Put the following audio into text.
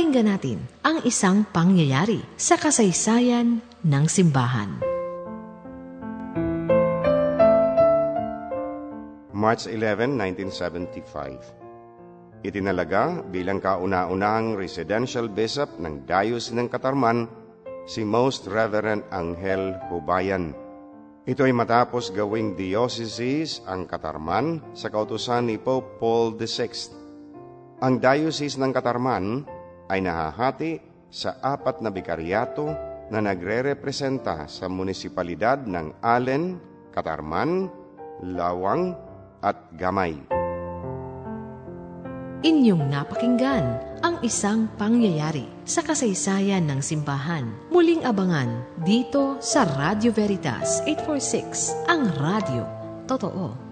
Pakinggan natin ang isang pangyayari sa kasaysayan ng simbahan. March 11, 1975 Itinalaga bilang kauna-unahang residential bishop ng Diocese ng Katarman si Most Reverend Angel Hubayan. Ito ay matapos gawing diocese ang Katarman sa kautusan ni Pope Paul VI. Ang Diocese ng Katarman ay nahahati sa apat na bikaryato na nagre-representa sa munisipalidad ng Allen, Katarman, Lawang at Gamay. Inyong napakinggan ang isang pangyayari sa kasaysayan ng simbahan. Muling abangan dito sa Radio Veritas 846, ang radio. Totoo.